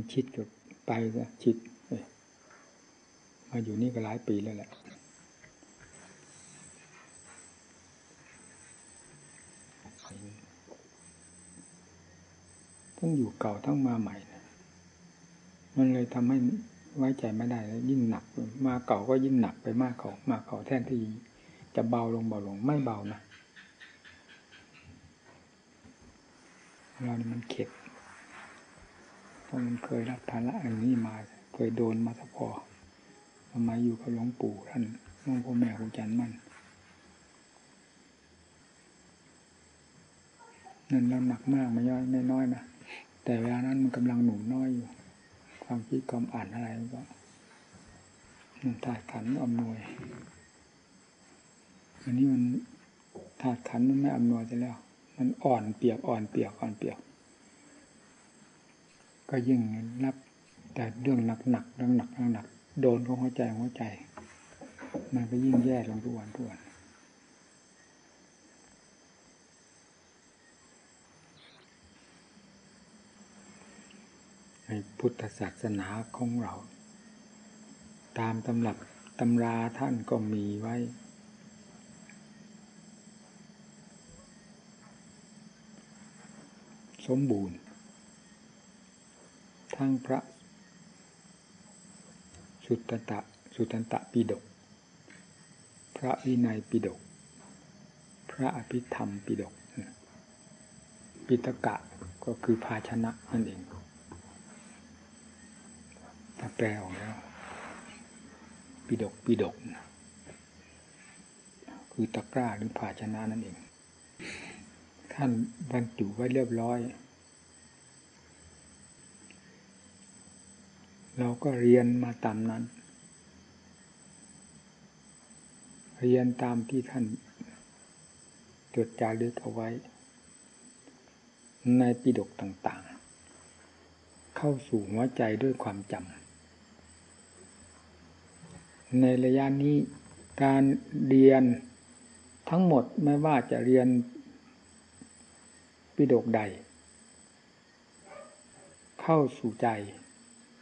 มันชิดกับไปซะชิดมาอยู่นี่ก็หลายปีแล้วแหละทั้งอยู่เก่าทั้งมาใหม่นะมันเลยทำให้ไว้ใจไม่ได้แล้วยิ่งหนัก มาเก่าก็ยิ่งหนักไปมากเขามาเก่าแทนที่จะเบาลงเบาลงไม่เบานะเรานี่มันเข็ด เพราะมันเคยรับภาระอันนี้มา เคยโดนมาสะพอทำไมอยู่กับหลวงปู่ท่านหลวงพ่อแม่ครูจันมันนั่นเราหนักมากไม่ย่อยไม่น้อยนะแต่เวลานั้นมันกำลังหนุ่มน้อยอยู่ ความคิดความอ่านอะไรก็ธาตุขันอำนวย อันนี้มันธาตุขันมันไม่อำนวยจะแล้ว มันอ่อนเปียกอ่อนเปียกอ่อนเปียก ก็ยิ่งรับแต่เรื่องหนักหนักเรื่องหนักเรื่องหนักโดนของหัวใจหัวใจ มันก็ยิ่งแย่ลงทุกวันทุกวันในพุทธศาสนาของเรา ตามตำรับตำราท่านก็มีไว้ สมบูรณ์ ทั้งพระสุตตะสุตันตะปิฎกพระวินัยปิฎกพระอภิธรรมปิฎกปิตกะก็คือภาชนะนั่นเองถ้าแปลออกแล้วปิดกปิดกคือตะกร้าหรือภาชนะนั่นเอง ท่านบรรจุไว้เรียบร้อย เราก็เรียนมาตามนั้น เรียนตามที่ท่านจดจารึกเอาไว้ ในปิดกต่างๆ เข้าสู่หัวใจด้วยความจำในระยะนี้การเรียนทั้งหมดไม่ว่าจะเรียนปิฎกใด เข้าสู่ใจ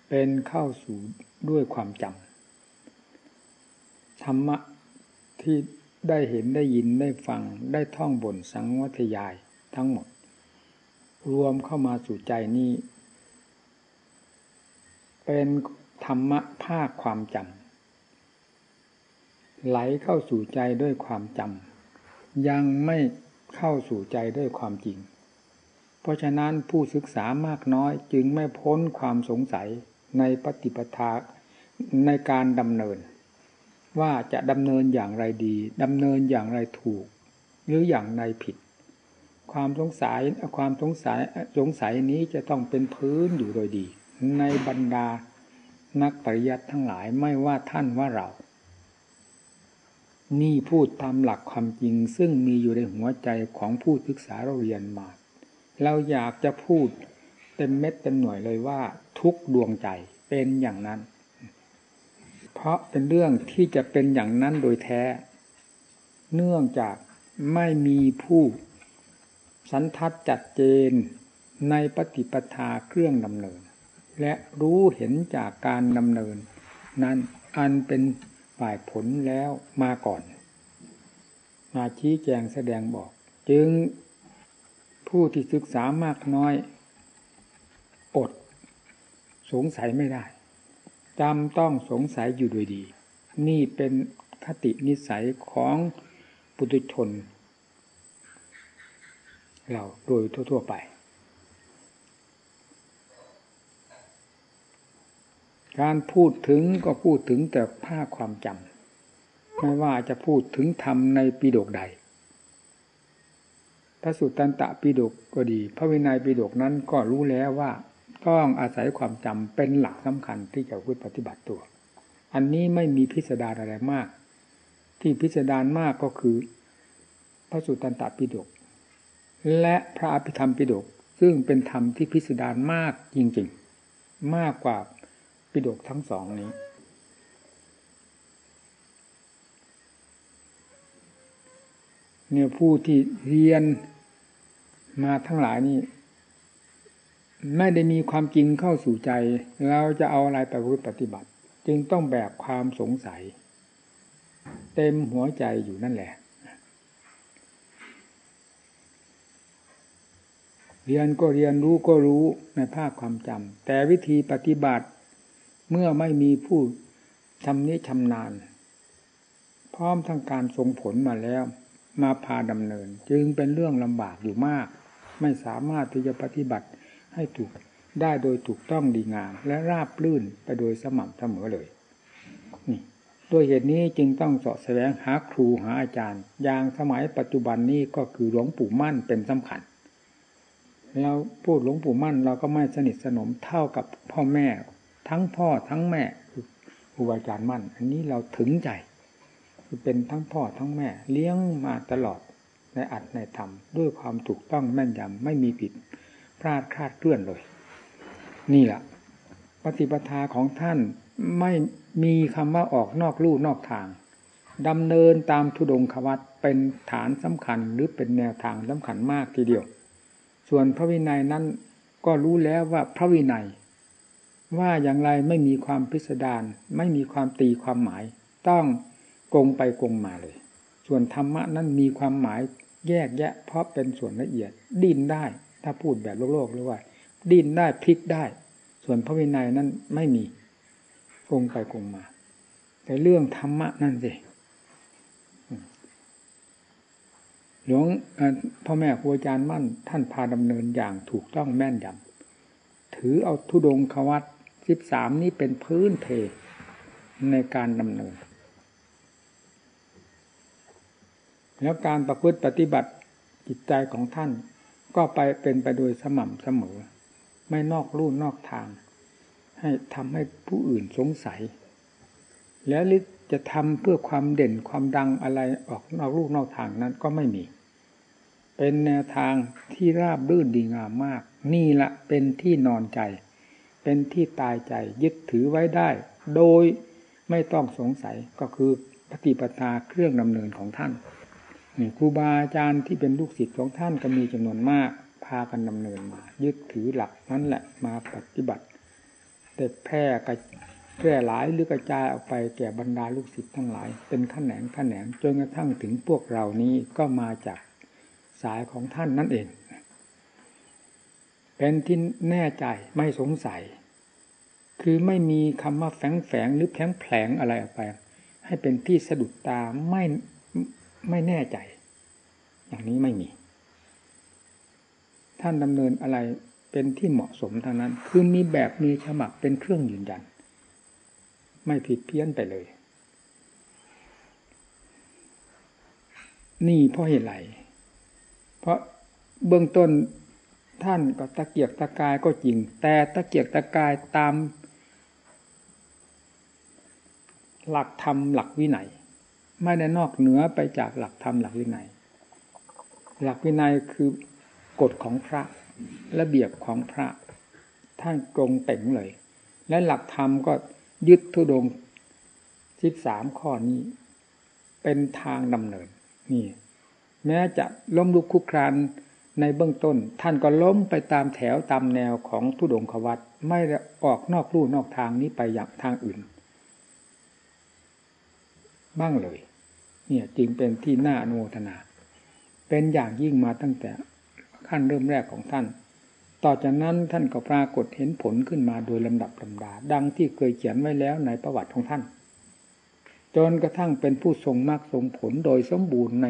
เป็นเข้าสู่ด้วยความจำธรรมะที่ได้เห็นได้ยินได้ฟังได้ท่องบนสังวัทยายทั้งหมด รวมเข้ามาสู่ใจนี้ เป็นธรรมะภาคความจำไหลเข้าสู่ใจด้วยความจำยังไม่เข้าสู่ใจด้วยความจริง เพราะฉะนั้นผู้ศึกษามากน้อยจึงไม่พ้นความสงสัย ในปฏิปทาในการดำเนิน ว่าจะดำเนินอย่างไรดีดำเนินอย่างไรถูก หรืออย่างไรผิด ความสงสัยความสงสัยสงสัยนี้จะต้องเป็นพื้นอยู่โดยดี ในบรรดานักปริยัติทั้งหลายไม่ว่าท่านว่าเรา นี่พูดตามหลักความจริงซึ่งมีอยู่ในหัวใจของผู้ศึกษาเราเรียนมา เราอยากจะพูด เต็มเม็ดเต็มหน่วยเลยว่า ทุกดวงใจเป็นอย่างนั้น เพราะเป็นเรื่องที่จะเป็นอย่างนั้นโดยแท้ เนื่องจากไม่มีผู้ สันทัดจัดเจนในปฏิปทาเครื่องดำเนิน และรู้เห็นจากการดำเนิน นั้นอันเป็นฝ่ายผลแล้วมาก่อน มาชี้แจงแสดงบอก จึงผู้ที่ศึกษามากน้อย สงสัยไม่ได้จำต้องสงสัยอยู่โดยดี นี่เป็นคตินิสัยของปุถุชน เราโดยทั่ว ๆ ไป การพูดถึงก็พูดถึงแต่ภาคความจำไม่ว่าจะพูดถึงธรรมในปีดกใดพระสุตตันตะปีดกก็ดี พระวินัยปีดกนั้นก็รู้แล้วว่า ต้องอาศัยความจำเป็นหลักสำคัญที่จะพูดปฏิบัติตัว อันนี้ไม่มีพิสดารอะไรมาก ที่พิสดารมากก็คือพระสุตตันตปิฎกและพระอภิธรรมปิฎกซึ่งเป็นธรรมที่พิสดารมากจริงๆ มากกว่าปิฎกทั้งสองนี้ เนี่ยผู้ที่เรียนมาทั้งหลายนี่ ไม่ได้มีความจริงเข้าสู่ใจ เราจะเอาอะไรไปปฏิบัติ จึงต้องแบกความสงสัย เต็มหัวใจอยู่นั่นแหละ เรียนก็เรียนรู้ก็รู้ในภาคความจำแต่วิธีปฏิบัติเมื่อไม่มีผู้ชำนิชำนาญ พร้อมทั้งการทรงผลมาแล้ว มาพาดำเนิน จึงเป็นเรื่องลำบากอยู่มาก ไม่สามารถที่จะปฏิบัติ ให้ถูกได้โดยถูกต้องดีงาม และราบลื่นไปโดยสม่ำเสมอเลย นี่ด้วยเหตุนี้จึงต้องเสาะแสวงหาครูหาอาจารย์ อย่างสมัยปัจจุบันนี้ก็คือหลวงปู่มั่นเป็นสำคัญเราพูดหลวงปู่มั่นเราก็ไม่สนิทสนมเท่ากับพ่อแม่ ทั้งพ่อทั้งแม่ครูอาจารย์มั่น อันนี้เราถึงใจ คือเป็นทั้งพ่อทั้งแม่ เลี้ยงมาตลอดในอัดในธรรมด้วยความถูกต้องแม่นยำไม่มีผิด พลาดคลาดเคลื่อนเลย นี่แหละปฏิปทาของท่านไม่มีคำว่าออกนอกลู่นอกทางดำเนินตามทุดงควัตเป็นฐานสำคัญหรือเป็นแนวทางสำคัญมากทีเดียว ส่วนพระวินัยนั้นก็รู้แล้วว่าพระวินัย ว่าอย่างไรไม่มีความพิสดารไม่มีความตีความหมาย ต้องกงไปกงมาเลย ส่วนธรรมะนั้นมีความหมายแยกแยะเพราะเป็นส่วนละเอียดดิ้นได้ ถ้าพูดแบบโลกโลกหรือว่า ดิ้นได้พลิกได้ ส่วนพระวินัยนั้นไม่มีคงไปคงมา แต่เรื่องธรรมะนั่นสิหลวงพ่อแม่ครูอาจารย์มั่น ท่านพาดำเนินอย่างถูกต้องแม่นยำถือเอาทุดงควัตสิบสามนี้เป็นพื้นเพในการดำเนิน แล้วการประพฤติปฏิบัติจิตใจของท่าน ก็ไปเป็นไปโดยสม่ำเสมอ ไม่นอกลู่นอกทาง ให้ทำให้ผู้อื่นสงสัย แล้วจะทำเพื่อความเด่นความดังอะไรออกนอกลู่นอกทางนั้นก็ไม่มี เป็นแนวทางที่ราบรื่นดีงามมาก นี่ละเป็นที่นอนใจ เป็นที่ตายใจยึดถือไว้ได้ โดยไม่ต้องสงสัยก็คือปฏิปทาเครื่องดำเนินของท่าน ครูบาอาจารย์ที่เป็นลูกศิษย์ของท่านก็มีจำนวนมาก พากันดำเนินมา ยึดถือหลักนั้นแหละมาปฏิบัติแต่แพร่กระแพร่หลายหรือกระจายออกไปแก่บรรดาลูกศิษย์ทั้งหลาย เป็นขแขนงขแขนงจนกระทั่งถึงพวกเรานี้ก็มาจากสายของท่านนั่นเอง เป็นที่แน่ใจไม่สงสัย คือไม่มีคำว่าแฝงแฝงหรือแผงแผลงอะไรออกไป ให้เป็นที่สะดุดตาไม่ ไม่แน่ใจ อย่างนี้ไม่มี ท่านดำเนินอะไรเป็นที่เหมาะสมทางนั้น คือมีแบบมีฉบับเป็นเครื่องยืนยัน ไม่ผิดเพี้ยนไปเลย นี่เพราะเหตุไร เพราะเบื้องต้นท่านก็ตะเกียกตะกายก็จริง แต่ตะเกียกตะกายตาม หลักธรรมหลักวินัย ไม่ได้นอกเหนือไปจากหลักธรรมหลักวินัย หลักวินัยคือกฎของพระระเบียบของพระท่านตรงเต็งเลย และหลักธรรมก็ยึดทุดงสิบสามข้อนี้ เป็นทางดำเนินนี่ แม้จะล้มลุกคุกครานในเบื้องต้น ท่านก็ล้มไปตามแถวตามแนวของทุดงควัตไม่ออกนอกลู่นอกทางนี้ไปอย่างทางอื่น บ้างเลย เนี่ย จึงเป็นที่น่าอนุโมทนา เป็นอย่างยิ่งมาตั้งแต่ขั้นเริ่มแรกของท่าน ต่อจากนั้นท่านก็ปรากฏเห็นผลขึ้นมาโดยลำดับลำดา ดังที่เคยเขียนไว้แล้วในประวัติของท่าน จนกระทั่งเป็นผู้ทรงมากทรงผลโดยสมบูรณ์ใน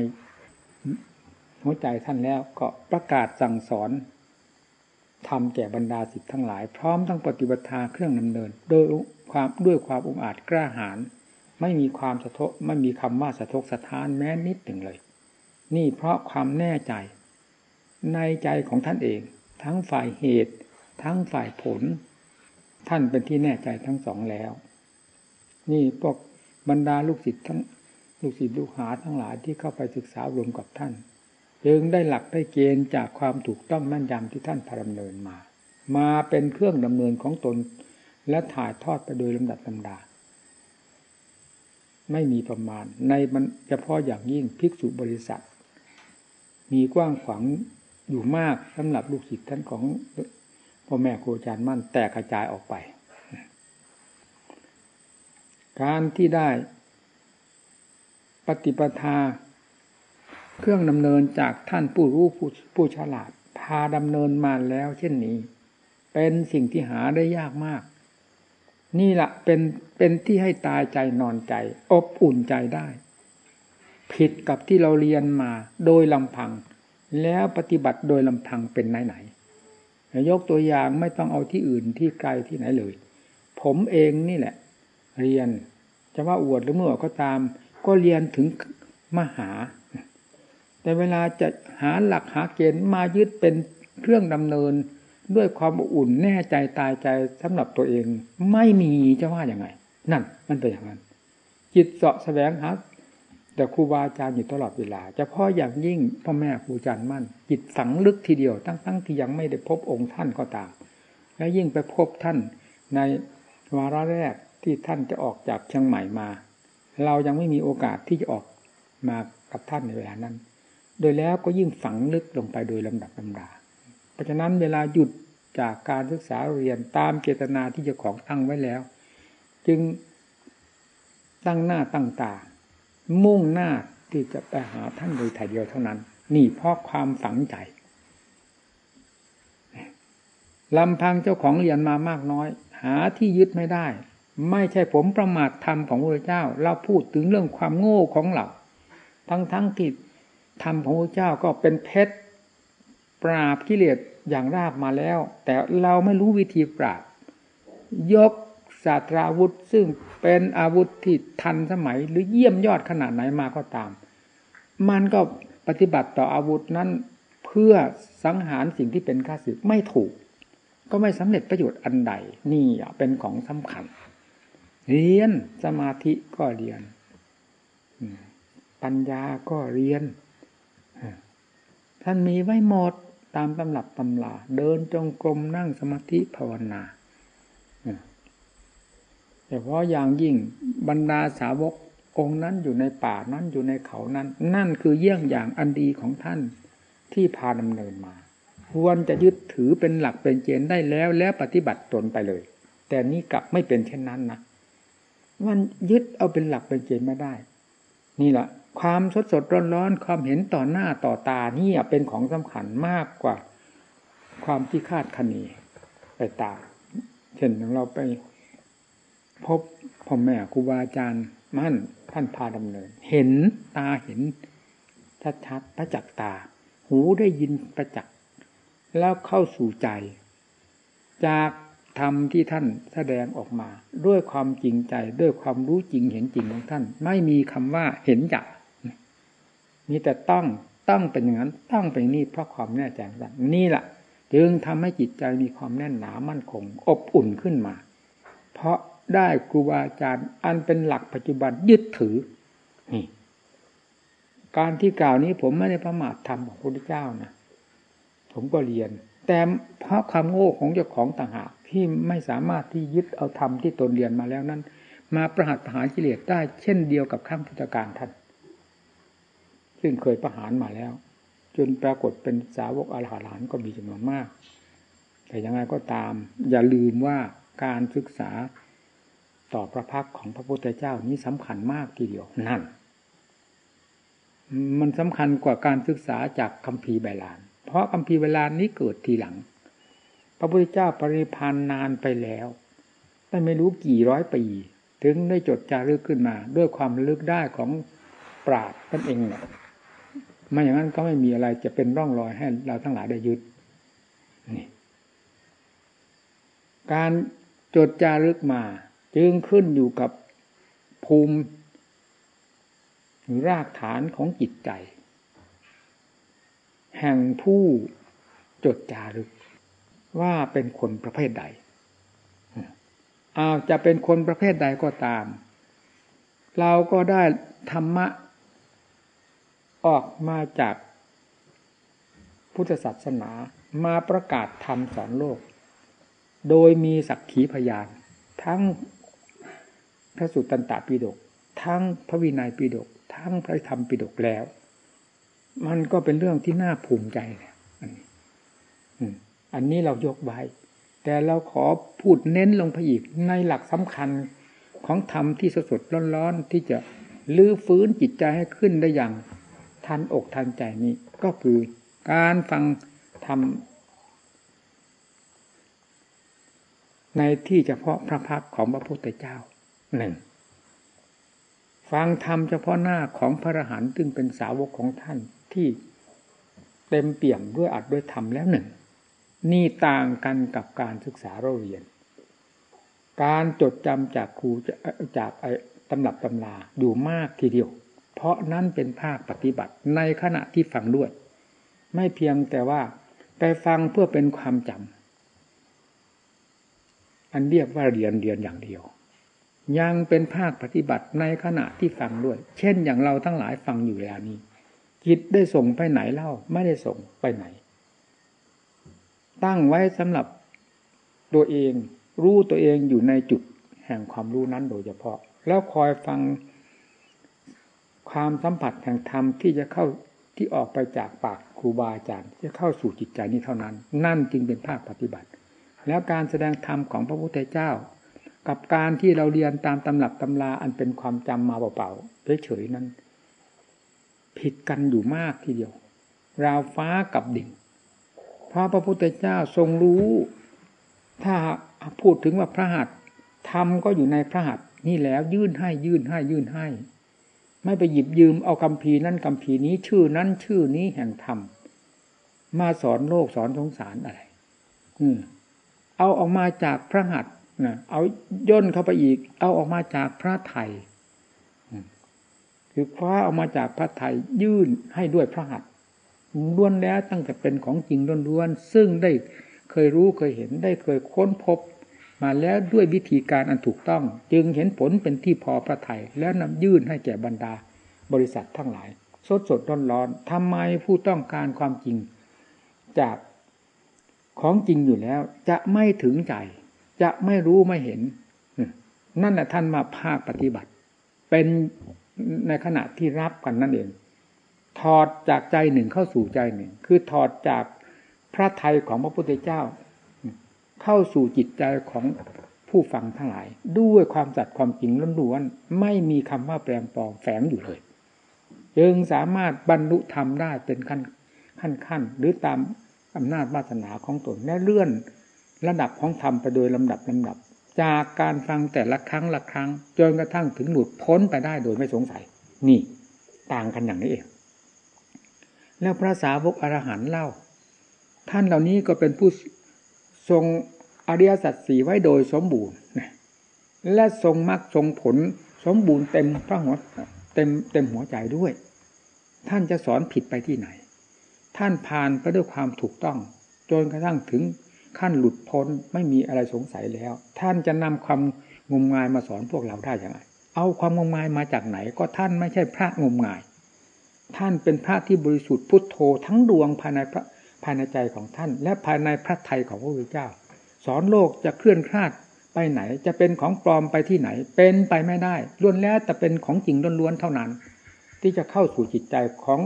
หัวใจท่านแล้วก็ประกาศสั่งสอนทำแก่บรรดาสิทธิ์ทั้งหลาย พร้อมทั้งปฏิบัติเครื่องดำเนิน โดยความด้วยความองอาจกล้าหาญ ไม่มีความสะทกไม่มีคำว่าสะทกสะท้านแม้นิดหนึ่งเลย นี่เพราะความแน่ใจ ในใจของท่านเอง ทั้งฝ่ายเหตุ ทั้งฝ่ายผล ท่านเป็นที่แน่ใจทั้งสองแล้ว นี่พวกบรรดาลูกศิษย์ทั้งลูกศิษย์ลูกหาทั้งหลายที่เข้าไปศึกษารวมกับท่านจึงได้หลักได้เกณฑ์จากความถูกต้องแม่นยำที่ท่านพาดำเนินมา มาเป็นเครื่องดำเนินของตน และถ่ายทอดไปโดยลำดับลำดา ไม่มีประมาณ ในมันเฉพาะอย่างยิ่งภิกษุบริษัท มีกว้างขวางอยู่มากสำหรับลูกศิษย์ท่านของพ่อแม่ครูอาจารย์มั่นแตกกระจายออกไป การที่ได้ปฏิปทา เครื่องดำเนินจากท่านผู้รู้ผู้ผู้ฉลาด พาดำเนินมาแล้ว เช่นนี้ เป็นสิ่งที่หาได้ยากมาก นี่แหละเป็นเป็นที่ให้ตายใจนอนใจ อบอุ่นใจได้ ผิดกับที่เราเรียนมาโดยลำพัง แล้วปฏิบัติโดยลำพังเป็นไหนไหนยกตัวอย่างไม่ต้องเอาที่อื่นที่ไกลที่ไหนเลย ผมเองนี่แหละ เรียนจะว่าอวดหรือเมื่อก็ตาม ก็เรียนถึงมหา แต่เวลาจะหาหลักหาเกณฑ์มายึดเป็นเครื่องดำเนิน ด้วยความอุ่นแน่ใจตายใจสำหรับตัวเอง ไม่มีจะว่าอย่างไง นั่น มันเป็นอย่างนั้น จิตเสาะแสวงหาแต่ครูบาอาจารย์อยู่ตลอดเวลาเฉพาะอย่างยิ่งพ่อแม่ครูอาจารย์มั่น จิตฝังลึกทีเดียวตั้งตั้งที่ยังไม่ได้พบองค์ท่านก็ตาม และยิ่งไปพบท่านในวาระแรกที่ท่านจะออกจากเชียงใหม่มา เรายังไม่มีโอกาสที่จะออกมากับท่านในเวลานั้น โดยแล้วก็ยิ่งฝังลึกลงไปโดยลำดับลำดา เพราะฉะนั้นเวลาหยุดจากการศึกษาเรียนตามเจตนาที่เจ้าของตั้งไว้แล้ว จึงตั้งหน้าตั้งตา มุ่งหน้าที่จะไปหาท่านโดยถ่ายเดียวเท่านั้น นี่เพราะความฝังใจลำพังเจ้าของเรียนมามากน้อย หาที่ยึดไม่ได้ ไม่ใช่ผมประมาทธรรมของพระเจ้า เราพูดถึงเรื่องความโง่ของเราทั้งทั้งที่ธรรมของพระเจ้าก็เป็นเพชร ปราบกิเลสอย่างราบมาแล้ว แต่เราไม่รู้วิธีปราบ ยกศาสตราวุธ ซึ่งเป็นอาวุธที่ทันสมัยหรือเยี่ยมยอดขนาดไหนมาก็ตาม มันก็ปฏิบัติต่ออาวุธนั้นเพื่อสังหารสิ่งที่เป็นข้าศึกไม่ถูก ก็ไม่สำเร็จประโยชน์อันใดนี่เป็นของสำคัญ เรียนสมาธิก็เรียน ปัญญาก็เรียนท่านมีไว้หมด ตามตำรับตำลาเดินจงกรมนั่งสมาธิภาวนาแต่เพราะอย่างยิ่งบรรดาสาวกองนั้นอยู่ในป่านั้นอยู่ในเขานั้น นั่นคือเยี่ยงอย่างอันดีของท่านที่พาดำเนินมา ควรจะยึดถือเป็นหลักเป็นเกณฑ์ได้แล้วแล้วปฏิบัติตนไปเลย แต่นี้กลับไม่เป็นเช่นนั้นนะมันยึดเอาเป็นหลักเป็นเกณฑ์ไม่ได้ นี่แหละ ความสดสดร้อนร้อนความเห็นต่อหน้าต่อตานี่เป็นของสำคัญมากกว่า ความที่คาดคะเนไปตามเช่นองเราไปพบพ่อแม่ครูบาอาจารย์มั่นท่านพาดำเนิน เห็นตาเห็นชัดๆประจักษ์ตา หูได้ยินประจักษ์แล้วเข้าสู่ใจ จากธรรมที่ท่านแสดงออกมา ด้วยความจริงใจ ด้วยความรู้จริงเห็นจริงของท่าน ไม่มีคำว่าเห็นจัก มีแต่ต้องต้องเป็นอย่างนั้นต้องเป็นนี่เพราะความแน่ใจนั้นนี่แหละจึงทำให้จิตใจมีความแน่นหนามั่นคง อบอุ่นขึ้นมา เพราะได้ครูบาอาจารย์ อันเป็นหลักปัจจุบันยึดถือ นี่ การที่กล่าวนี้ผมไม่ได้ประมาทธรรมของพระพุทธเจ้านะผมก็เรียน แต่เพราะความโง่ของเจ้าของต่างหากที่ไม่สามารถที่ยึดเอาธรรมที่ตนเรียนมาแล้วนั้น มาประหัตประหารกิเลสได้เช่นเดียวกับข้างพุทธการท่าน ซึ่งเคยประหารมาแล้ว จนปรากฏเป็นสาวกอรหันต์ก็มีจำนวนมาก แต่ยังไงก็ตาม อย่าลืมว่าการศึกษาต่อพระพักของพระพุทธเจ้านี้สำคัญมากทีเดียวนั่น มันสำคัญกว่าการศึกษาจากคัมภีร์ใบลาน เพราะคัมภีร์ใบลานนี้เกิดทีหลัง พระพุทธเจ้าปริพันธ์นานไปแล้วแต่ไม่รู้กี่ร้อยปีถึงได้จดจารึกขึ้นมา ด้วยความลึกได้ของปราดนั่นเองเนี่ย ไม่อย่างนั้นก็ไม่มีอะไรจะเป็นร่องรอยให้เราทั้งหลายได้ยึดนี่การจดจารึกมา จึงขึ้นอยู่กับภูมิหรือรากฐานของจิตใจ แห่งผู้จดจารึก ว่าเป็นคนประเภทใดอาจะเป็นคนประเภทใดก็ตาม เราก็ได้ธรรมะ ออกมาจากพุทธศาสนามาประกาศธรรมสอนโลก โดยมีสักขีพยาน ทั้งพระสุตตันตปิฎกทั้งพระวินัยปิฎกทั้งพระธรรมปิฎกแล้ว มันก็เป็นเรื่องที่น่าภูมิใจเนี่ยอันนี้เรายกไว้ แต่เราขอพูดเน้นลงไปอีกในหลักสำคัญของธรรมที่สดๆร้อนๆ ที่จะลื้อฟื้นจิตใจให้ขึ้นได้อย่าง ทันอกทันใจนี้ ก็คือการฟังธรรมในที่เฉพาะพระพักของพระพุทธเจ้าหนึ่งฟังธรรมเฉพาะหน้าของพระอรหันต์ซึ่งเป็นสาวกของท่านที่เต็มเปี่ยมด้วยอัดด้วยธรรมแล้วหนึ่ง นี่ต่างกันกับการศึกษาเราเรียน การจดจำจากครูจากตำรับตำลาอยู่มากทีเดียว เพราะนั้นเป็นภาคปฏิบัติในขณะที่ฟังด้วย ไม่เพียงแต่ว่าไปฟังเพื่อเป็นความจำอันเรียกว่าเรียนเรียนอย่างเดียว ยังเป็นภาคปฏิบัติในขณะที่ฟังด้วย เช่นอย่างเราทั้งหลายฟังอยู่เวลานี้จิตได้ส่งไปไหนเล่าไม่ได้ส่งไปไหน ตั้งไว้สำหรับตัวเองรู้ตัวเองอยู่ในจุดแห่งความรู้นั้นโดยเฉพาะ แล้วคอยฟัง ความสัมผัสแห่งธรรมที่จะเข้าที่ออกไปจากปากครูบาอาจารย์จะเข้าสู่จิตใจนี้เท่านั้น นั่นจึงเป็นภาคปฏิบัติ แล้วการแสดงธรรมของพระพุทธเจ้า กับการที่เราเรียนตามตำหลับตำราอันเป็นความจำมาเปล่าๆเฉยๆนั้น ผิดกันอยู่มากทีเดียว ราวฟ้ากับดิ่งพราะพระพุทธเจ้าทรงรู้ ถ้าพูดถึงว่าพระหัตธรรมก็อยู่ในพระหัตนี่แล้วยื่นให้ยื่นให้ยื่นให้ ไม่ไปหยิบยืมเอาคำพีนั้นคำพีนี้ชื่อนั้นชื่อนี้แห่งธรรมมาสอนโลกสอนสงสารอะไร อืมเอาออกมาจากพระหัตนะเอาย่นเข้าไปอีก เอาออกมาจากพระไทยคือคว้าออกมาจากพระไทยยื่นให้ด้วยพระหัตถ์ล้วนแล้วตั้งแต่เป็นของจริงล้วนๆซึ่งได้เคยรู้เคยเห็นได้เคยค้นพบ มาแล้วด้วยวิธีการอันถูกต้อง จึงเห็นผลเป็นที่พอพระไทยแล้วนำยื่นให้แก่บรรดา บริษัททั้งหลาย สดสดร้อนร้อนทำไมผู้ต้องการความจริง จากของจริงอยู่แล้ว จะไม่ถึงใจ จะไม่รู้ไม่เห็น นั่นแหละท่านมาภาคปฏิบัติ เป็นในขณะที่รับกันนั่นเอง ถอดจากใจหนึ่งเข้าสู่ใจหนึ่ง คือถอดจากพระไทยของพระพุทธเจ้า เข้าสู่จิตใจของผู้ฟังทั้งหลาย ด้วยความจัดความจริงล้วนๆไม่มีคำว่าแปลงปลอมแฝงอยู่เลยจึงสามารถบรรลุธรรมได้เป็นขั้นขั้นขั้นหรือตามอำนาจวาสนาของตนและเลื่อนระดับของธรรมไปโดยลำดับลำดับ จากการฟังแต่ละครั้งละครั้งจนกระทั่งถึงหลุดพ้นไปได้โดยไม่สงสัย นี่ต่างกันอย่างนี้เอง แล้วพระสาวกอรหันเล่า ท่านเหล่านี้ก็เป็นผู้ ทรงอริยสัจสี่ไว้โดยสมบูรณ์และทรงมรรคทรงผลสมบูรณ์เต็มพระหัวเต็มเต็มหัวใจด้วย ท่านจะสอนผิดไปที่ไหน ท่านผ่านไปด้วยความถูกต้องจนกระทั่งถึงขั้นหลุดพ้นไม่มีอะไรสงสัยแล้ว ท่านจะนำความงมงายมาสอนพวกเราได้อย่างไรเอาความงมงายมาจากไหน ก็ท่านไม่ใช่พระงมงาย ท่านเป็นพระที่บริสุทธิ์พุทโธทั้งดวงภายในพระ ภายในใจของท่าน และภายในพระไทยของพระพุทธเจ้า สอนโลกจะเคลื่อนคลาดไปไหน จะเป็นของปลอมไปที่ไหน เป็นไปไม่ได้ล้วนแล้วแต่เป็นของจริงล้วนๆเท่านั้น ที่จะเข้าสู่จิตใจของ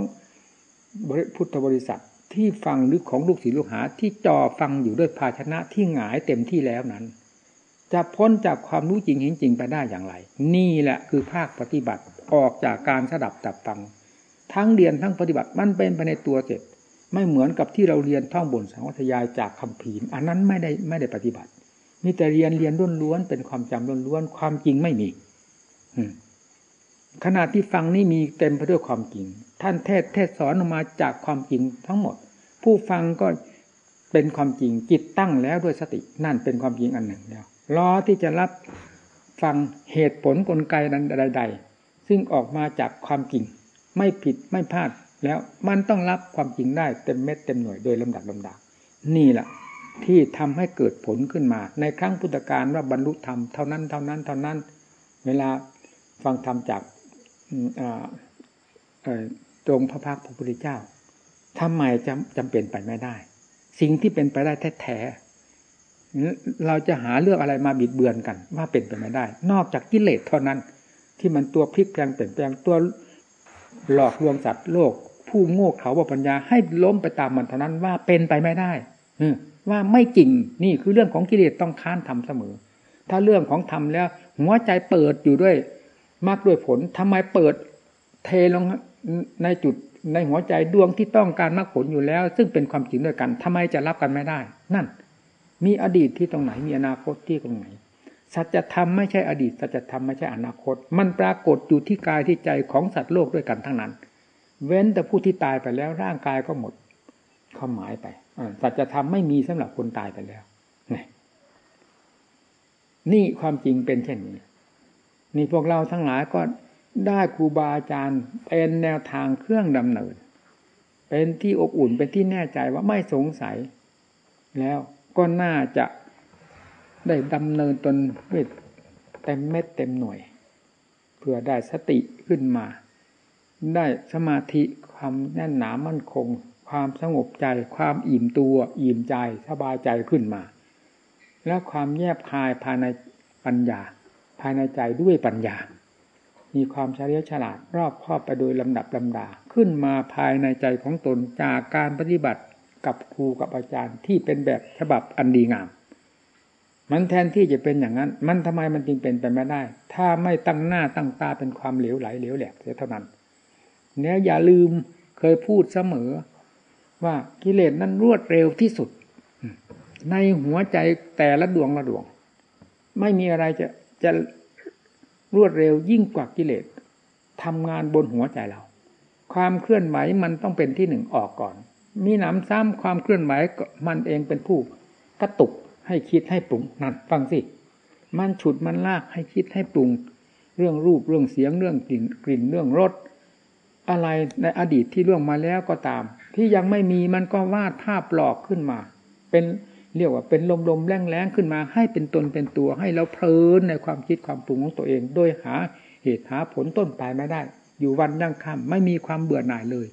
พุทธบริษัทที่ฟังหรือของลูกศิษย์ลูกหาที่จ่อฟังอยู่ด้วยภาชนะที่หงายเต็มที่แล้วนั้น จะพ้นจากความรู้จริงเห็นจริงไปได้อย่างไร นี่แหละคือภาคปฏิบัติออกจากการสดับตับฟัง ทั้งเรียนทั้งปฏิบัติมันเป็นไปในตัวเสร็จ ไม่เหมือนกับที่เราเรียนท่องบนสังวัตยายจากคำพีอันนั้นไม่ได้ไม่ได้ปฏิบัติ มีแต่เรียนเรียนล้วนๆเป็นความจำล้วนๆความจริงไม่มีขณะที่ฟังนี่มีเต็มไปด้วยความจริง ท่านเทศเทศสอนออกมาจากความจริงทั้งหมด ผู้ฟังก็เป็นความจริงจิตตั้งแล้วด้วยสตินั่นเป็นความจริงอันหนึ่งแล้วรอที่จะรับฟังเหตุผลกลไกนั้นใดๆซึ่งออกมาจากความจริง ไม่ผิดไม่พลาด แล้วมันต้องรับความจริงได้เต็มเม็ดเต็มหน่วยโดยลำดับลำดับนี่แหละที่ทำให้เกิดผลขึ้นมา ในครั้งพุทธกาลว่าบรรลุธรรมเท่านั้นเท่านั้นเท่านั้น เวลาฟังธรรมจากตรงพระพักพระพุทธเจ้าทำไมจำจำเป็นไปไม่ได้ สิ่งที่เป็นไปได้แท้ๆเราจะหาเรื่องอะไรมาบิดเบือนกัน ว่าเป็นไปไม่ได้ นอกจากกิเลสเท่านั้น ที่มันตัวพลิกแปลงเปลี่ยนแปลงตัวหลอกลวงสัตว์โลก ผู้โง่เขาบปัญญาให้ล้มไปตามมันเท่านั้นว่าเป็นไปไม่ได้ว่าไม่จริงนี่คือเรื่องของกิเลสต้องค้านทำเสมอ ถ้าเรื่องของธรรมแล้ว หัวใจเปิดอยู่ด้วยมากด้วยผลทำไมเปิดเทลงในจุดในหัวใจดวงที่ต้องการมรรคผลอยู่แล้ว ซึ่งเป็นความจริงด้วยกันทำไมจะรับกันไม่ได้ นั่น มีอดีตที่ตรงไหนมีอนาคตที่ตรงไหนสัจธรรมไม่ใช่อดีตสัจธรรมไม่ใช่อนาคต มันปรากฏอยู่ที่กายที่ใจของสัตว์โลกด้วยกันทั้งนั้น เว้นแต่ผู้ที่ตายไปแล้วร่างกายก็หมดความหมายไปสัจธรรมไม่มีสำหรับคนตายไปแล้วนี่นี่ความจริงเป็นเช่นนี้นี่พวกเราทั้งหลายก็ได้ครูบาอาจารย์เป็นแนวทางเครื่องดำเนิน เป็นที่อบอุ่นเป็นที่แน่ใจว่าไม่สงสัย แล้วก็น่าจะได้ดำเนินตนเวทเต็มเม็ดเต็มหน่วย เพื่อได้สติขึ้นมา ได้สมาธิความแน่นหนามั่นคง ความสงบใจ ความอิ่มตัวอิ่มใจสบายใจขึ้นมา และความแยบคายภายในปัญญา ภายในใจด้วยปัญญา มีความเฉลียวฉลาดรอบครอบไปโดยลำดับลำดา ขึ้นมาภายในใจของตนจากการปฏิบัติกับครูกับอาจารย์ที่เป็นแบบฉบับอันดีงาม มันแทนที่จะเป็นอย่างนั้น มันทำไมมันจึงเป็นไปไม่ได้ ถ้าไม่ตั้งหน้าตั้งตาเป็นความเหลวไหลเหลวแหลกเสียเท่านั้น เนี่ยอย่าลืมเคยพูดเสมอ ว่ากิเลสนั้นรวดเร็วที่สุด ในหัวใจแต่ละดวงละดวง ไม่มีอะไรจะจะรวดเร็วยิ่งกว่ากิเลสทำงานบนหัวใจเรา ความเคลื่อนไหวมันต้องเป็นที่หนึ่งออกก่อน มีหนำซ้ำความเคลื่อนไหวมันเองเป็นผู้กระตุกให้คิดให้ปรุงนั่นฟังสิ มันฉุดมันลากให้คิดให้ปรุง เรื่องรูปเรื่องเสียงเรื่องกลิ่นกลิ่นเรื่องรส อะไรในอดีตที่ล่วงมาแล้วก็ตาม ที่ยังไม่มีมันก็วาดภาพหลอกขึ้นมา เป็นเรียกว่าเป็นลมลมแรงแรงขึ้นมา ให้เป็นตนเป็นตัวให้เราเพลินในความคิดความปรุงของตัวเอง โดยหาเหตุหาผลต้นปลายไม่ได้ อยู่วันยั่งค่ำไม่มีความเบื่อหน่ายเลย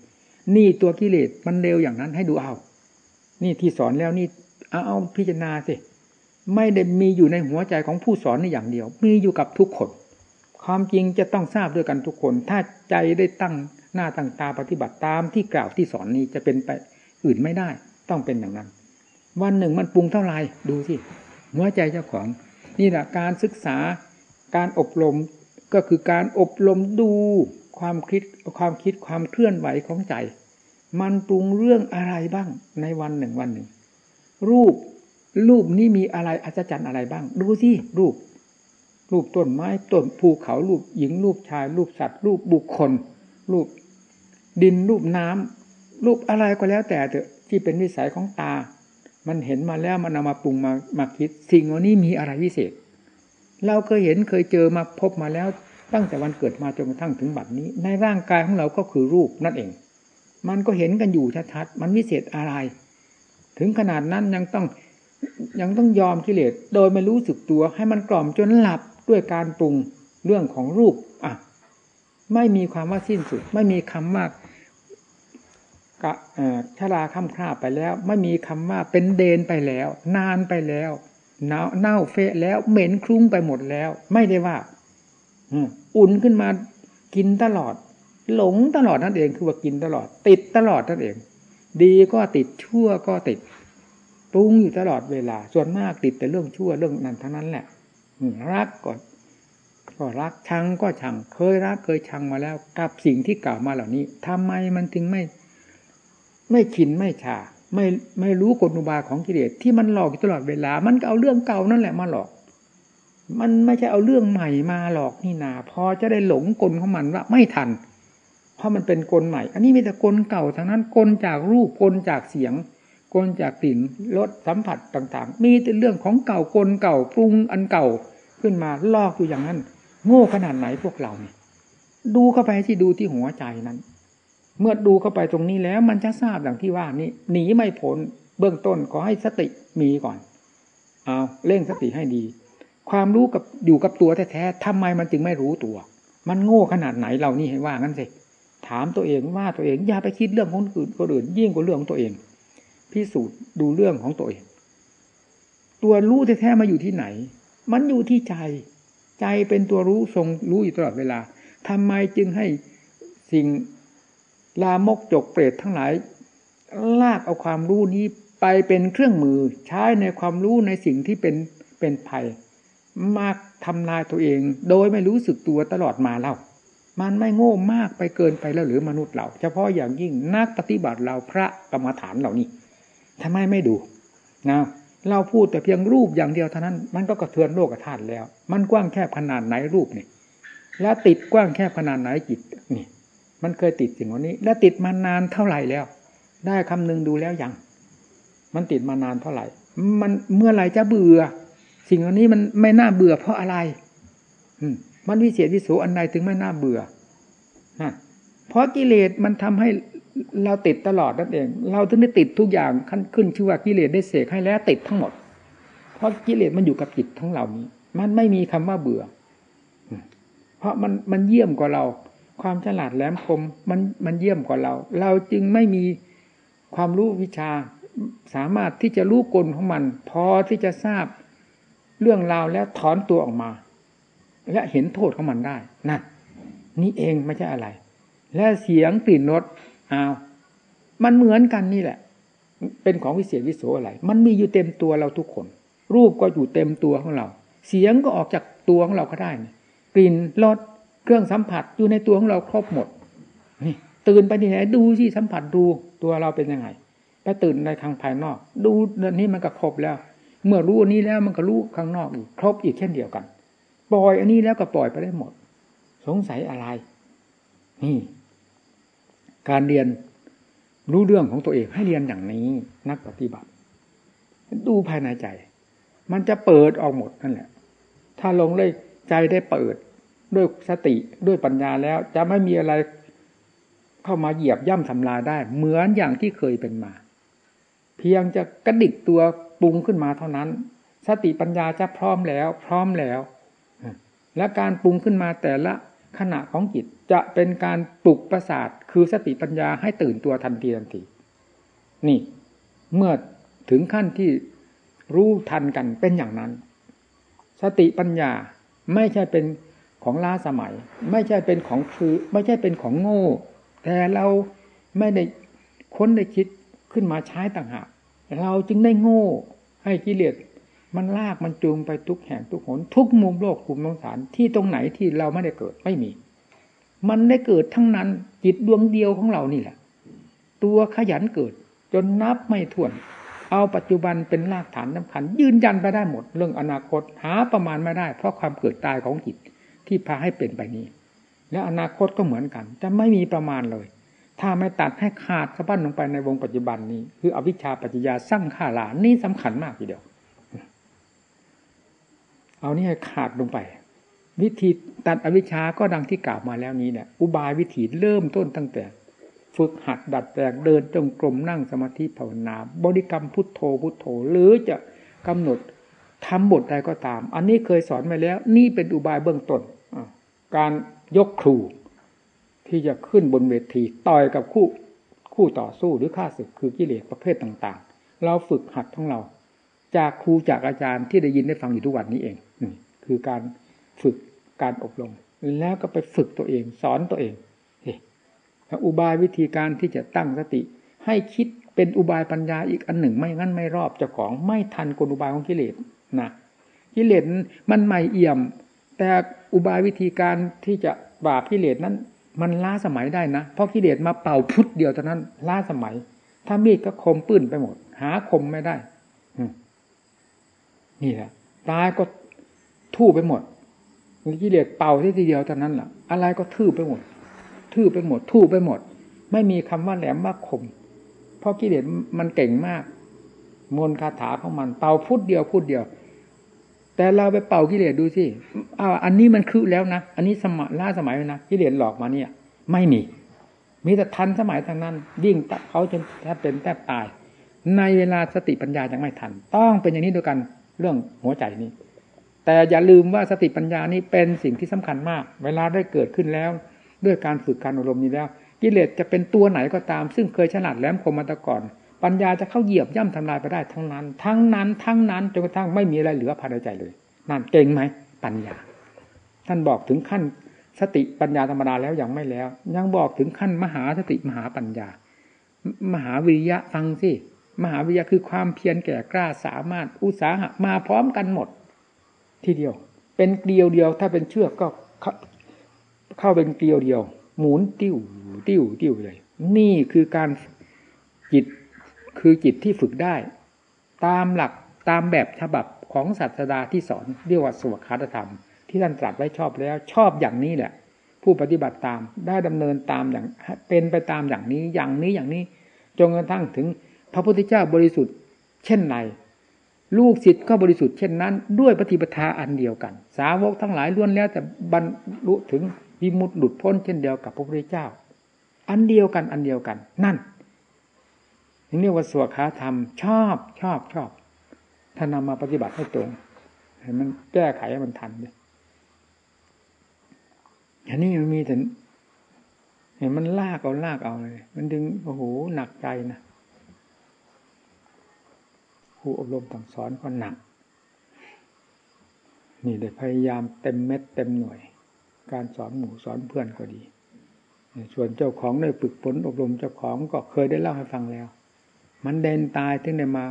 นี่ตัวกิเลสมันเร็วอย่างนั้นให้ดูเอา นี่ที่สอนแล้วนี่เอาเอาพิจารณาสิไม่ได้มีอยู่ในหัวใจของผู้สอนในอย่างเดียว มีอยู่กับทุกคน ความจริงจะต้องทราบด้วยกันทุกคน ถ้าใจได้ตั้ง หน้าตั้งตาปฏิบัติตามที่กล่าวที่สอนนี้จะเป็นไปอื่นไม่ได้ ต้องเป็นอย่างนั้น วันหนึ่งมันปรุงเท่าไหร่ดูสิหัวใจเจ้าของ นี่แหละการศึกษาการอบรมก็คือการอบรมดูความคิดความคิดความเคลื่อนไหวของใจ มันปรุงเรื่องอะไรบ้างในวันหนึ่งวันหนึ่ง รูปรูปนี้มีอะไรอัศจรรย์อะไรบ้าง ดูสิรูป รูปต้นไม้ต้นภูเขารูปหญิงรูปชายรูปสัตว์รูปบุคคล รูปดินรูปน้ำรูปอะไรก็แล้วแต่เถอะที่เป็นวิสัยของตา มันเห็นมาแล้วมันเอามาปรุงมามาคิด สิ่งเหล่านี้มีอะไรพิเศษ เราเคยเห็นเคยเจอมาพบมาแล้วตั้งแต่วันเกิดมาจนกระทั่งถึงบัดนี้ ในร่างกายของเราก็คือรูปนั่นเอง มันก็เห็นกันอยู่ชัดๆมันวิเศษอะไร ถึงขนาดนั้นยังต้องยังต้องยอมกิเลสโดยไม่รู้สึกตัวให้มันกล่อมจนหลับด้วยการปรุงเรื่องของรูปอะ ไม่มีความว่าสิ้นสุด ไม่มีคำว่ากะชราคำคราไปแล้ว ไม่มีคำว่าเป็นเดนไปแล้ว นานไปแล้วเน่าเน่าเฟะแล้วเหม็นคลุ้งไปหมดแล้ว ไม่ได้ว่าอุ่นขึ้นมากินตลอด หลงตลอดนั่นเองคือว่ากินตลอด ติดตลอดนั่นเอง ดีก็ติดชั่วก็ติดปรุงอยู่ตลอดเวลา ส่วนมากติดแต่เรื่องชั่วเรื่องนั้นทั้งนั้นแหละรักก่อน ก็รักชังก็ชัง เคยรักเคยชังมาแล้ว กับสิ่งที่กล่าวมาเหล่านี้ทำไมมันถึงไม่ ไม่ขินไม่ชาไม่ไม่รู้กลอุบายของกิเลสที่มันหลอกตลอดเวลา มันก็เอาเรื่องเก่านั่นแหละมาหลอก มันไม่ใช่เอาเรื่องใหม่มาหลอกนี่นาพอจะได้หลงกลของมันว่าไม่ทัน เพราะมันเป็นกลใหม่ อันนี้มีแต่กลเก่าทั้งนั้นกลจากรูปกลจากเสียงกลจากกลิ่นรสสัมผัสต่าง ๆ มีแต่เรื่องของเก่ากลเก่าปรุงอันเก่าขึ้นมาลอกอยู่อย่างนั้น โง่ขนาดไหนพวกเราเนี่ยดูเข้าไปที่ดูที่หัวใจนั้น เมื่อดูเข้าไปตรงนี้แล้ว มันจะทราบอย่างที่ว่านี้หนีไม่พ้นเบื้องต้นขอให้สติมีก่อน เอาเร่งสติให้ดี ความรู้กับอยู่กับตัวแท้ๆทำไมมันจึงไม่รู้ตัว มันโง่ขนาดไหนเรานี่ให้ว่างั้นสิถามตัวเองว่าตัวเองอย่าไปคิดเรื่องของคนอื่นคนอื่นยิ่งกว่าเรื่องของตัวเองพิสูจน์ดูเรื่องของตัวเอง ตัวรู้แท้ๆมาอยู่ที่ไหน มันอยู่ที่ใจ ใจเป็นตัวรู้ทรงรู้อยู่ตลอดเวลาทำไมจึงให้สิ่งลามกจกเปรตทั้งหลาย ลากเอาความรู้นี้ไปเป็นเครื่องมือใช้ในความรู้ในสิ่งที่เป็นเป็นภัย มากทำลายตัวเอง โดยไม่รู้สึกตัวตลอดมาเล่า มันไม่โง่มากไปเกินไปแล้วหรือมนุษย์เรา เฉพาะอย่างยิ่งนักปฏิบัติเราพระกรรมฐานเหล่านี้ทำไมไม่ดูนะ เราพูดแต่เพียงรูปอย่างเดียวเท่านั้น มันก็กระเทือนโลกธาตุแล้ว มันกว้างแคบขนาดไหนรูปนี่แล้วติดกว้างแคบขนาดไหนจิตนี่ มันเคยติดสิ่งนี้ แล้วติดมานานเท่าไหร่แล้ว ได้คำนึงดูแล้วยังมันติดมานานเท่าไหร่ มันเมื่อไหร่จะเบื่อ สิ่งเหล่านี้มันไม่น่าเบื่อเพราะอะไร อืมมันวิเศษวิโสอันใดถึงไม่น่าเบื่อฮะเพราะกิเลสมันทำให้ เราติดตลอดนั่นเอง เราถึงได้ติดทุกอย่างขั้นขึ้นชื่อว่ากิเลสได้เสกให้แล้วติดทั้งหมด เพราะกิเลสมันอยู่กับจิตทั้งเหล่านี้ มันไม่มีคำว่าเบื่อ เพราะมันมันเยี่ยมกว่าเรา ความฉลาดแหลมคมมันมันเยี่ยมกว่าเรา เราจึงไม่มีความรู้วิชา สามารถที่จะรู้กลของมัน พอที่จะทราบเรื่องราวแล้วถอนตัวออกมา และเห็นโทษของมันได้นั่นนี่เองไม่ใช่อะไร และเสียงกลิ่นรส อ้าวมันเหมือนกันนี่แหละ เป็นของวิเศษวิโสอะไร มันมีอยู่เต็มตัวเราทุกคน รูปก็อยู่เต็มตัวของเรา เสียงก็ออกจากตัวของเราก็ได้นี่กลิ่นรสเครื่องสัมผัสอยู่ในตัวของเราครบหมดนี่ตื่นไปที่ไหนดูที่สัมผัสดูตัวเราเป็นยังไงไปตื่นในทางภายนอก ดูนี่มันก็ครบแล้ว เมื่อรู้นี้แล้วมันก็รู้ข้างนอกอีกครบอีกเช่นเดียวกัน ปล่อยอันนี้แล้วก็ปล่อยไปได้หมด สงสัยอะไร นี่ การเรียนรู้เรื่องของตัวเองให้เรียนอย่างนี้นักปฏิบัติ ดูภายในใจ มันจะเปิดออกหมดนั่นแหละ ถ้าลงเลยใจได้เปิด ด้วยสติด้วยปัญญาแล้ว จะไม่มีอะไรเข้ามาเหยียบย่ำทำลายได้ เหมือนอย่างที่เคยเป็นมา เพียงจะกระดิกตัวปรุงขึ้นมาเท่านั้น สติปัญญาจะพร้อมแล้ว พร้อมแล้ว และการปรุงขึ้นมาแต่ละ ขณะของจิตจะเป็นการปลุกประสาทคือสติปัญญาให้ตื่นตัวทันทีทันที นี่เมื่อถึงขั้นที่รู้ทันกันเป็นอย่างนั้น สติปัญญาไม่ใช่เป็นของล้าสมัย ไม่ใช่เป็นของคือ ไม่ใช่เป็นของโง่ แต่เราไม่ได้ค้นได้คิดขึ้นมาใช้ต่างหากเราจึงได้โง่ ให้กิเลส มันลากมันจูงไปทุกแห่งทุกหนทุกมุมโลกภูมิสงสารที่ตรงไหนที่เราไม่ได้เกิดไม่มี มันได้เกิดทั้งนั้นจิตดวงเดียวของเรานี่แหละ ตัวขยันเกิด จนนับไม่ถ้วน เอาปัจจุบันเป็นรากฐานสาคัญ ยืนยันไปได้หมด เรื่องอนาคตหาประมาณไม่ได้ เพราะความเกิดตายของจิตที่พาให้เป็นไปนี้ และอนาคตก็เหมือนกัน จะไม่มีประมาณเลย ถ้าไม่ตัดให้ขาดสะบั้นลงไปในวงปัจจุบันนี้ คืออวิชชาปัจจยาสร้างข้าหลานนี่สำคัญมากทีเดียว เอานี่ให้ขาดลงไป วิธีตัดอวิชาก็ดังที่กล่าวมาแล้วนี้เนี่ยอุบายวิธีเริ่มต้นตั้งแต่ ฝึกหัดดัดแปลงเดินจงกรมนั่งสมาธิภาวนา บริกรรมพุทโธพุทโธ หรือจะกำหนดทำบทใดก็ตาม อันนี้เคยสอนมาแล้ว นี่เป็นอุบายเบื้องต้นการยกครูที่จะขึ้นบนเวทีต่อยกับคู่คู่ต่อสู้หรือข้าศึกคือกิเลสประเภทต่างๆ เราฝึกหัดของเรา จากครูจากอาจารย์ที่ได้ยินได้ฟังอยู่ทุกวันนี้เองคือการฝึกการอบรมแล้วก็ไปฝึกตัวเองสอนตัวเองอุบายวิธีการที่จะตั้งสติ ให้คิดเป็นอุบายปัญญาอีกอันหนึ่งไม่งั้นไม่รอบเจ้าของไม่ทันกลอุบายของกิเลสนะกิเลสมันใหม่เอี่ยม แต่อุบายวิธีการที่จะบาปกิเลสนั้น มันล้าสมัยได้นะ เพราะกิเลสมาเป่าพุทธเดียวเท่านั้นล้าสมัย ถ้ามีดก็คมปื้นไปหมด หาคมไม่ได้ นี่แหละตายก็ทู่ไปหมดกิเลสเป่าที่ทีเดียวเท่านั้นแหละอะไรก็ทื่อไปหมด ทื่อไปหมด ทู่ไปหมด ไม่มีคำว่าแหลมว่าคม เพราะกิเลสมันเก่งมาก มนคาถาของมันเป่าพุทเดียวพุทเดียว แต่เราไปเป่ากิเลสดูสิอ้าวอันนี้มันคือแล้วนะ อันนี้สมัยล่าสมัยนะกิเลสหลอกมาเนี่ย ไม่มี มีแต่ทันสมัยทางนั้นวิ่งตัดเขาจนแทบเป็นแทบตาย ในเวลาสติปัญญายังไม่ทัน ต้องเป็นอย่างนี้ด้วยกัน เรื่องหัวใจนี้ แต่อย่าลืมว่าสติปัญญานี้เป็นสิ่งที่สำคัญมาก เวลาได้เกิดขึ้นแล้ว ด้วยการฝึกการอารมณ์นี้แล้ว กิเลสจะเป็นตัวไหนก็ตาม ซึ่งเคยฉลาดแหลมคมมาตะก่อน ปัญญาจะเข้าเหยียบย่ำทำลายไปได้ทั้งนั้น ทั้งนั้น ทั้งนั้นจนกระทั่งไม่มีอะไรเหลือภายในใจเลยนั่นเก่งไหมปัญญา ท่านบอกถึงขั้นสติปัญญาธรรมดาแล้วยังไม่แล้ว ยังบอกถึงขั้นมหาสติมหาปัญญา มหาวิริยะฟังสิ มหาวิทยาคือความเพียรแก่กล้าสามารถอุตสาหะมาพร้อมกันหมด ทีเดียว เป็นเกลียวเดียว ถ้าเป็นเชือกก็เข้าเป็นเกลียวเดียว หมุนติ้วติ้วติ้วเลย นี่คือการจิตคือจิตที่ฝึกได้ ตามหลักตามแบบฉบับของศาสดาที่สอนเรียกว่าสวขาตธรรม ที่ท่านตรัสไว้ชอบแล้ว ชอบอย่างนี้แหละ ผู้ปฏิบัติตามได้ดำเนินตามอย่างเป็นไปตามอย่างนี้อย่างนี้อย่างนี้จนกระทั่งถึง พระพุทธเจ้าบริสุทธิ์ เช่นไรลูกศิษย์ก็บริสุทธิ์เช่นนั้น ด้วยปฏิปทาอันเดียวกัน สาวกทั้งหลายล้วนแล้วแต่บรรลุถึงวิมุตติหลุดพ้นเช่นเดียวกับพระพุทธเจ้า อันเดียวกันอันเดียวกัน นั่นนี่เรียกว่าสวขาธรรม ชอบชอบชอบถ้านำมาปฏิบัติให้ตรงเห็นมันแก้ไขให้มันทันเลยอันนี้มันมีแต่เห็นมันลากเอาลากเอาเลย มันดึงโอ้โหหนักใจนะ ผู้อบรมต่างสอนก็หนัก นี่ได้พยายามเต็มเม็ดเต็มหน่วย การสอนหมู่สอนเพื่อนก็ดี ส่วนเจ้าของได้ฝึกฝนอบรมเจ้าของก็เคยได้เล่าให้ฟังแล้ว มันเด่นตายถึงได้มา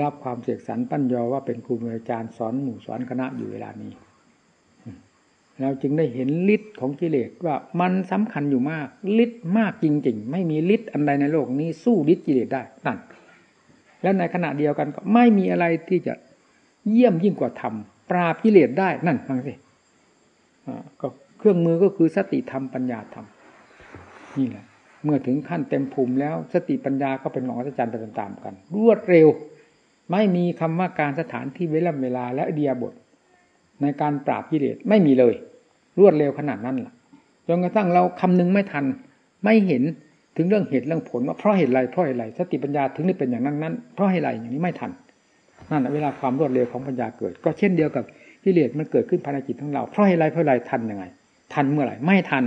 รับความเสกสรรปั้นยอว่าเป็นครูอาจารย์สอนหมู่สอนคณะอยู่เวลานี้เราจึงได้เห็นฤทธิ์ของกิเลสว่ามันสำคัญอยู่มากฤทธิ์มากจริงๆ ไม่มีฤทธิ์อันใดในโลกนี้สู้ฤทธิ์กิเลสได้นั่น และในขณะเดียวกันก็ไม่มีอะไรที่จะเยี่ยมยิ่งกว่าธรรมปราบกิเลสได้นั่นฟังสิก็เครื่องมือก็คือสติธรรมปัญญาธรรมนี่แหละ เมื่อถึงขั้นเต็มภูมิแล้ว สติปัญญาก็เป็นของอัศจรรย์ไปตามๆกัน รวดเร็ว ไม่มีคำว่าการสถานที่เวลาเวลาและเดียบท ในการปราบกิเลสไม่มีเลย รวดเร็วขนาดนั้นล่ะจนกระทั่งเราคำนึงไม่ทัน ไม่เห็น ถึงเรื่องเหตุเรื่องผลว่าเพราะเหตุไรเพราะเหตุไรสติปัญญาถึงได้เป็นอย่างนั้นนั้นเพราะเหตุไรอย่างนี้ไม่ทันนั่นเวลาความรวดเร็วของปัญญาเกิด ก็เช่นเดียวกับกิเลสมันเกิดขึ้นภายในจิตของเราเพราะเหตุไรเพราะเหตุไรทันยังไง ทันเมื่อไหร่ไม่ทัน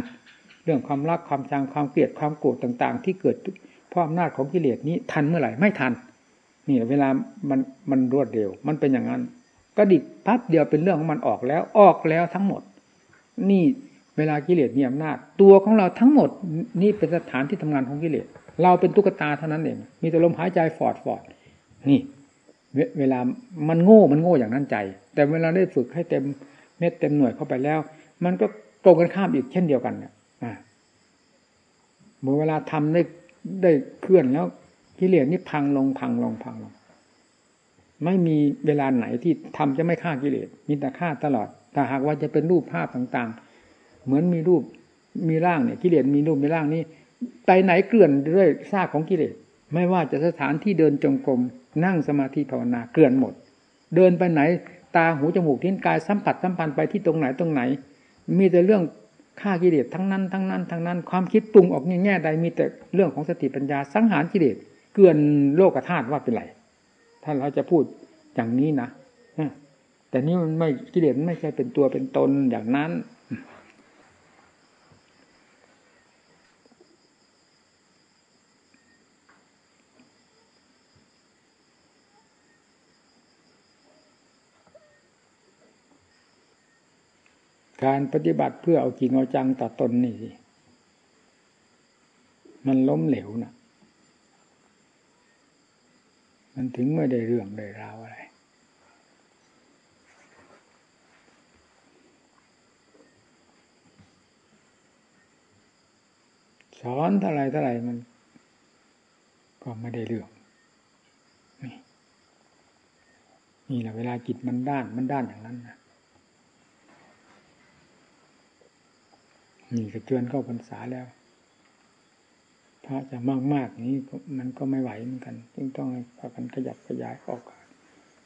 เรื่องความรักความชังความเกลียดความโกรธต่าง ๆ ที่เกิดเพราะอำนาจของกิเลสนี้ทันเมื่อไหร่ไม่ทันนี่เวลามันมันรวดเร็ว มันเป็นอย่างนั้น ก็ดิบพับเดียวเป็นเรื่องของมันออกแล้วออกแล้วทั้งหมด นี่ เวลากิเลสมีอำนาจ ตัวของเราทั้งหมดนี่เป็นสถานที่ทำงานของกิเลส เราเป็นตุ๊กตาเท่านั้นเอง มีแต่ลมหายใจฟอดฟอดนี่เวลามันโง่มันโง่อย่างนั้นใจ แต่เวลาได้ฝึกให้เต็มเม็ดเต็มหน่วยเข้าไปแล้ว มันก็ตรงกันข้ามอีกเช่นเดียวกันเนี่ยเมื่อเวลาทำได้ได้เคลื่อนแล้วกิเลสนี่พังลงพังลงพังลง ไม่มีเวลาไหนที่ทำจะไม่ฆ่ากิเลสมีแต่ฆ่าตลอด แต่หากว่าจะเป็นรูปภาพต่างๆ เหมือนมีรูปมีร่างเนี่ยกิเลสมีรูปมีร่างนี้ไปไหนเกลื่อนด้วยซากของกิเลสไม่ว่าจะสถานที่เดินจงกรมนั่งสมาธิภาวนาเกลื่อนหมด เดินไปไหนตาหูจมูกทิ้นกายสัมผัสสัมพันธ์ไปที่ตรงไหนตรงไหน มีแต่เรื่องฆ่ากิเลสทั้งนั้นทั้งนั้นทั้งนั้น ความคิดปรุงออกแง่ใดมีแต่เรื่องของสติปัญญาสังหารกิเลสเกลื่อนโลกธาตุว่าเป็นไรถ้าเราจะพูดอย่างนี้นะแต่นี่มันไม่กิเลสไม่ใช่เป็นตัวเป็นตนอย่างนั้น การปฏิบัติเพื่อเอาจริงเอาจังต่อตนนี่ มันล้มเหลวนะมันถึงไม่ได้เรื่องได้ราวอะไร สอนเท่าไรเท่าไรมัน ก็ไม่ได้เรื่องนี่นี่แหละเวลาจิตมันด้านมันด้านอย่างนั้นนะ นี่ก็เตือนเข้าพรรษาแล้ว พระจะมากมากนี้มันก็ไม่ไหวเหมือนกันจึงต้องพากันขยับขยายออก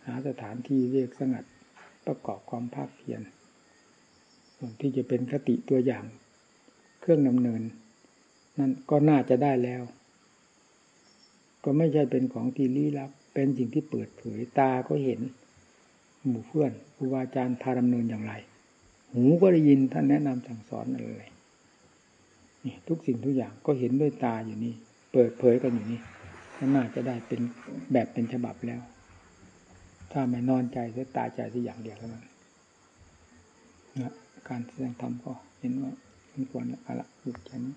หาสถานที่เรียกสงัดประกอบความภาคเพียรส่วนที่จะเป็นคติตัวอย่าง เครื่องดำเนิน นั่นก็น่าจะได้แล้ว ก็ไม่ใช่เป็นของที่ลี้ลับ เป็นสิ่งที่เปิดเผยตาก็เห็น หมู่เพื่อนครูบาอาจารย์พาดำเนินอย่างไร หูก็ได้ยินท่านแนะนำสั่งสอนอะไร นี่ทุกสิ่งทุกอย่างก็เห็นด้วยตาอยู่นี่ เปิดเผยกันอยู่นี่น่าจะได้เป็นแบบเป็นฉบับแล้ว ถ้าไม่นอนใจจะตาใจที่อย่างเดียวเท่านั้นนะการแสดงธรรมก็เห็นว่ามันควรอะไรหยุดแค่นี้